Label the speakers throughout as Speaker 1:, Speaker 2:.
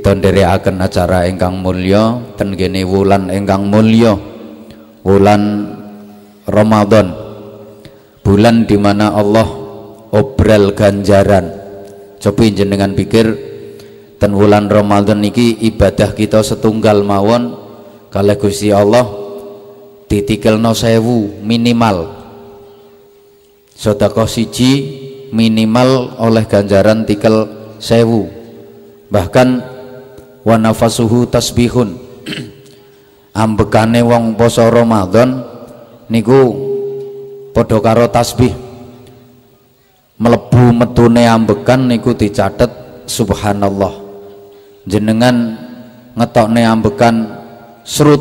Speaker 1: kita nderekaken acara ingkang mulya ten kene wulan ingkang mulya. Wulan Ramadan. Bulan di mana Allah obral ganjaran. Coba jenengan pikir ten wulan Ramadan niki ibadah kita setunggal mawon kalih Gusti Allah ditikelno sewu minimal. Sedekah siji minimal oleh ganjaran tikel sewu. Bahkan wa nafasuhu tasbihun. Ambekane wong poso Ramadan niku padha karo tasbih. Melebu metune ambekan niku dicatet subhanallah. Jenengan ngetokne ambekan serut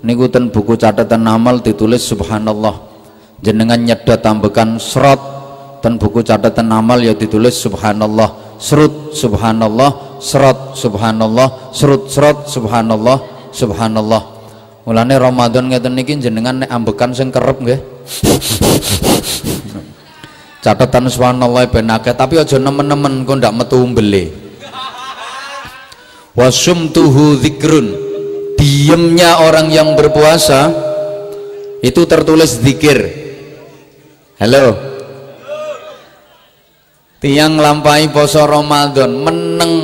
Speaker 1: niku ten buku catatan amal ditulis subhanallah. Jenengan nyedot ambekan serot ten buku catatan amal ya ditulis subhanallah. Serut subhanallah serat subhanallah serut serat subhanallah subhanallah. Mulane Ramadan ngeten niki jenengan nek ambekan sing kerep nggih. Catatan subhanallah ben akeh tapi aja nemen-nemen kok ndak metu umbele. Wasumtuhu dzikrun. Diemnya orang yang berpuasa itu tertulis zikir halo? Tiang lampai poso Ramadan meneng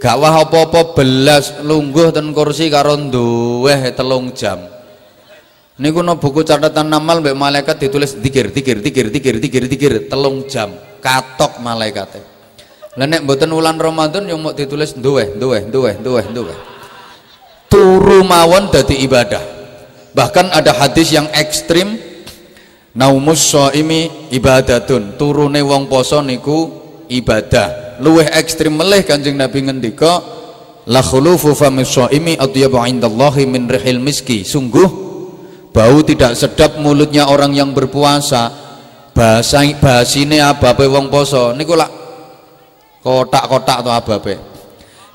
Speaker 1: gak wah apa-apa belas lungguh dan kursi karo duweh telung jam. Niku no buku catatan amal mbak malaikat ditulis dikir dikir dikir dikir dikir dikir telung jam. Katok malaikatnya lah nek mboten wulan Ramadan yang mau ditulis duweh duweh duweh duweh duweh turu mawon dadi ibadah. Bahkan ada hadis yang ekstrim naumus ini ibadatun. Turune wong poso niku ibadah luweh ekstrim meleh kanjeng Nabi ngendika la khulufu famis shaimi atyabu indallahi min rihil miski. Sungguh bau tidak sedap mulutnya orang yang berpuasa. Bahasa bahasine abape wong poso. Niku lak kotak-kotak atau abape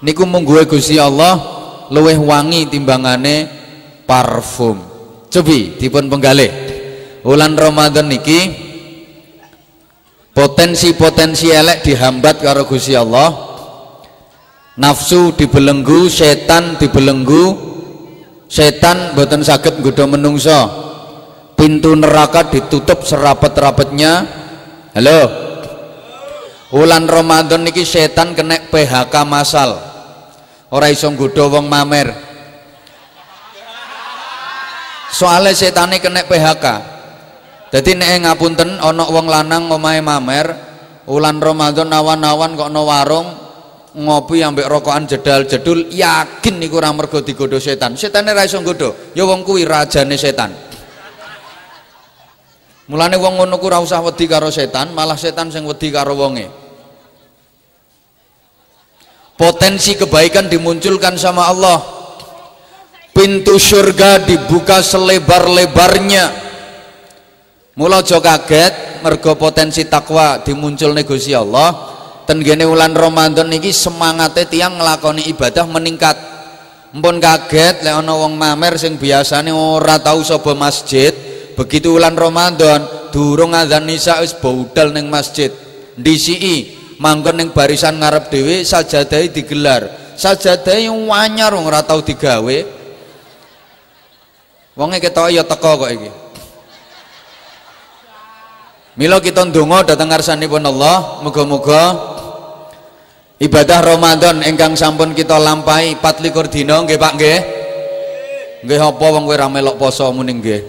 Speaker 1: niku mungguhe Gusti Allah luweh wangi timbangane parfum. Cobi dipun penggalih. Bulan Ramadan niki potensi-potensi elek dihambat karo Gusti Allah. Nafsu dibelenggu setan dibelenggu. Setan boten sakit nggodha menungso pintu neraka ditutup serapet-rapetnya. Halo? Bulan Ramadan niki setan kena PHK masal. Ora iso nggodha wong mamer. Soalnya setane kena PHK jadi nek ngapunten ana wong lanang omahe mamer ulan Ramadan awan-awan kok no warung ngopi ambek rokokan jedal-jedul yakin niku ora mergo digodho setan. Setane ra iso nggodho. Ya wong kuwi rajane setan. Mulane wong ngono ku ora usah wedi karo setan, malah setan sing wedi karo wonge. Potensi kebaikan dimunculkan sama Allah. Pintu surga dibuka selebar-lebarnya Mula aja kaget mergo potensi takwa dimuncul negosi Allah. Tenggene wulan Ramadan niki semangate tiang nglakoni ibadah meningkat. Mpun kaget lek ana wong mamer sing biasane ora tau sapa masjid, begitu wulan Ramadan durung adzan nisa wis budal ning masjid. Ndisiki manggon ning barisan ngarep dhewe sajadahe digelar. Sajadahe wanyar ora tau digawe. Wonge ketok ya teko kok iki. Mila kita ndonga dhateng ngarsanipun Allah, muga-muga ibadah Ramadan ingkang sampun kita lampahi 24 dina nggih Pak nggih. Nggih apa wong kowe ra melok poso muni nggih.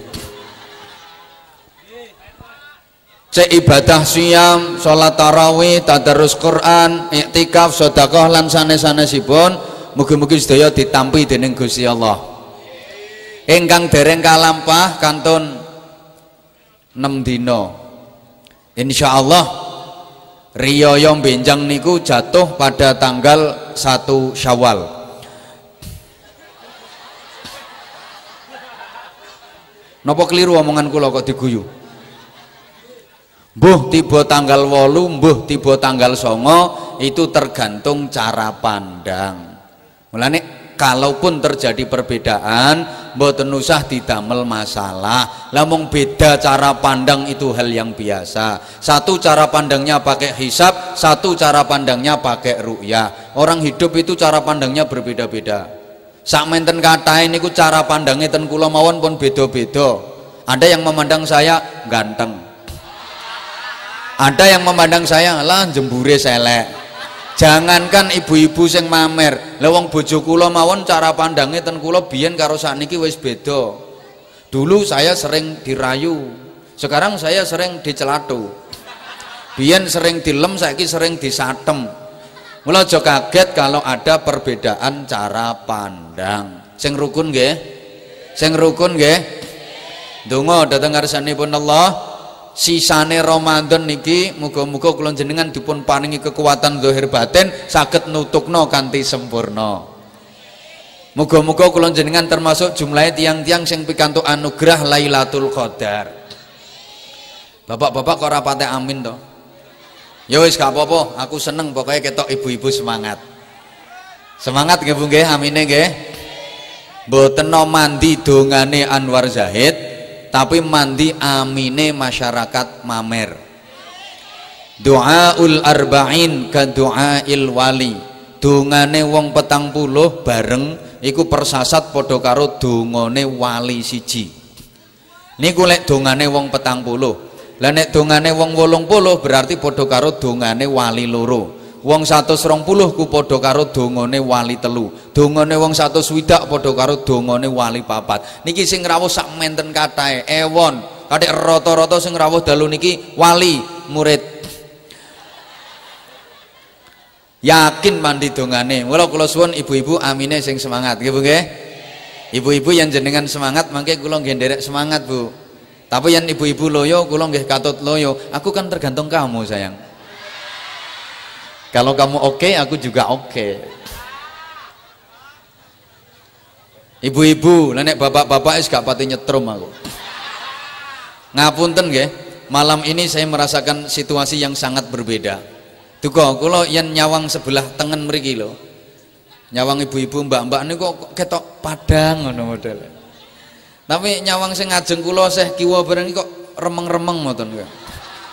Speaker 1: Cek ibadah siam, salat tarawih, tadarus Quran, iktikaf, sedekah lan sanes-sanesipun mugi-mugi sedaya ditampi dening Gusti Allah. Ingkang dereng kalampah kantun 6 dina Insya Allah Riyoyo Benjang niku jatuh pada tanggal 1 Syawal. Napa keliru omongan kula kok diguyu? Mbuh tiba tanggal wolu, mbuh tiba tanggal songo itu tergantung cara pandang. Mulane kalaupun terjadi perbedaan mboten usah didamel masalah. Lamung beda cara pandang itu hal yang biasa. Satu cara pandangnya pakai hisap satu cara pandangnya pakai ru'yah. Orang hidup itu cara pandangnya berbeda-beda. Sak menten kata ini ku cara pandangnya ten kula mawon pun beda-beda. Ada yang memandang saya ganteng. Ada yang memandang saya lah jembure selek jangankan ibu-ibu sing mamer. Lewong bojo kula mawon cara pandangnya ten kula biyen karo sakniki wis beda. Dulu saya sering dirayu sekarang saya sering dicelatu. Biyen sering dilem saiki sering disatem. Mula aja kaget kalau ada perbedaan cara pandang. Sing rukun nggih? Sing rukun nggih? Donga dhateng ngarsanipun Allah sisane Ramadan niki muga-muga kula jenengan dipun paringi kekuatan zahir batin saged nutukno kanthi sempurna. Muga-muga kula jenengan termasuk jumlahe tiang-tiang sing pikantuk anugerah Lailatul Qadar. Bapak-bapak kok rapate amin to? Ya wis gak apa-apa, aku seneng pokoknya ketok ibu-ibu semangat. Semangat nggih Bu nggih, amine nggih. Mboten mandi dongane Anwar Zahid, tapi mandi amine masyarakat mamer. Doaul arba'in ka doail wali. Dungane wong petang puluh bareng iku persasat padha karo dungane wali siji. Niku lek dongane wong petang puluh. Lah nek dongane wong wolong puluh berarti padha karo dongane wali loro wong 120 ku padha karo dongane wali telu. Dongane wong 120 padha karo dongane wali papat. Niki sing rawuh sak menten katahe ewon. Kadek rata-rata sing rawuh dalu niki wali murid. Yakin mandi dongane. Mula kula suwun ibu-ibu amine sing semangat. Nggih Bu nggih? Ibu-ibu yang jenengan semangat mangke kula nggih nderek semangat Bu. Tapi yang ibu-ibu loyo kula nggih katut loyo. Aku kan tergantung kamu sayang kalau kamu oke, okay, aku juga oke. Okay. Ibu-ibu, nenek bapak-bapak es gak pati nyetrum aku. Ngapunten nggih, malam ini saya merasakan situasi yang sangat berbeda. Duga kula yen nyawang sebelah tengen mriki lho. Nyawang ibu-ibu, mbak-mbak niku kok ketok padang ngono model. Tapi nyawang sing ngajeng kula seh kiwa bareng kok remeng-remeng ngoten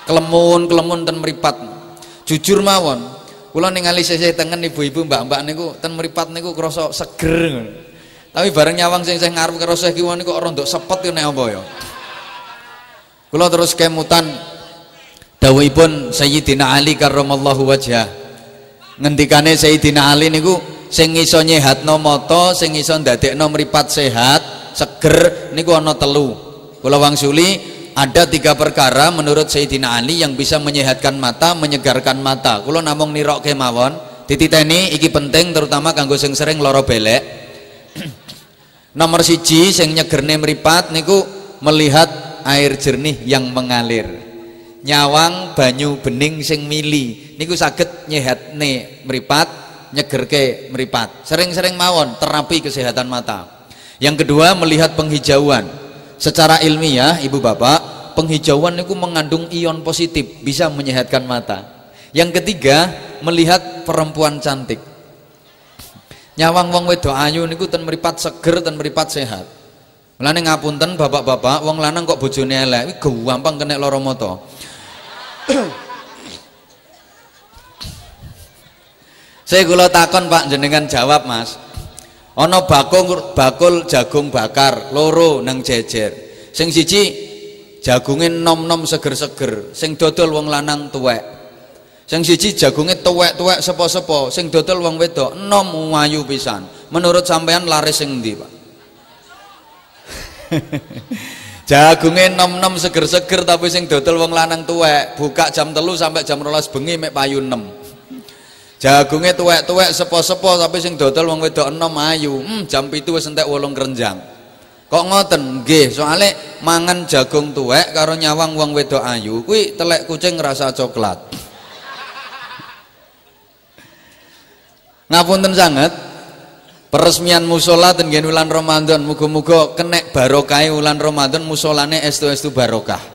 Speaker 1: Kelemun-kelemun ten mripat. Jujur mawon, Kula ningali sisih tengen ibu-ibu mbak-mbak niku ten mripat niku krasa seger. Tapi bareng nyawang sing saya ngarep karo Syekh Kiwon niku rondok sepet nek apa ya. Terus kemutan dawuhipun Sayyidina Ali karramallahu wajhah. Ngendikane Sayyidina Ali niku sing iso nyehatno mata, sing iso ndadekno mripat sehat, seger niku ana telu. Kula wangsuli ada tiga perkara menurut Sayyidina Ali yang bisa menyehatkan mata, menyegarkan mata. Kulo namung nirok kemawon, tititeni iki penting terutama kanggo sing sering loro belek. Nomor siji sing nyegerne mripat niku melihat air jernih yang mengalir. Nyawang banyu bening sing mili niku saged nyehatne mripat, nyegerke mripat. Sering-sering mawon terapi kesehatan mata. Yang kedua melihat penghijauan secara ilmiah ibu bapak penghijauan itu mengandung ion positif bisa menyehatkan mata. Yang ketiga melihat perempuan cantik. Nyawang wong wedo ayu niku ten meripat seger ten meripat sehat. Mulane ngapunten bapak-bapak wong lanang kok bojone elek? Gampang kena loro mata. Saya kula takon Pak jenengan jawab Mas. Ana bakul bakul jagung bakar loro nang jejer. Sing siji jagunge nom-nom seger-seger. Sing dodol wong lanang tuwek. Sing siji jagunge tuwek-tuwek sepo-sepo. Sing dodol wong wedok nom wayu pisan. Menurut sampean laris sing endi Pak? Jagunge nom-nom seger-seger tapi sing dodol wong lanang tuwek. Buka jam telu sampai jam rolas bengi mek payu 6 Jagungnya tuwek-tuwek sepo-sepo tapi sing dodol wong wedok enom ayu. Hmm, jam itu wis entek wolong kerenjang. Kok ngoten? Nggih, soalnya mangan jagung tuwek karo nyawang wong wedok ayu kuwi telek kucing rasa coklat. Ngapunten sangat peresmian musola ten wulan Ramadan muga-muga kenek barokah wulan Ramadan musolane estu-estu barokah.